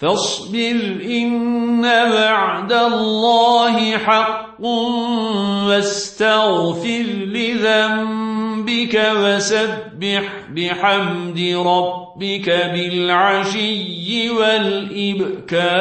فاصبر إن بعد الله حق واستغفر لذنبك وسبح بحمد ربك بالعشي والإبكار.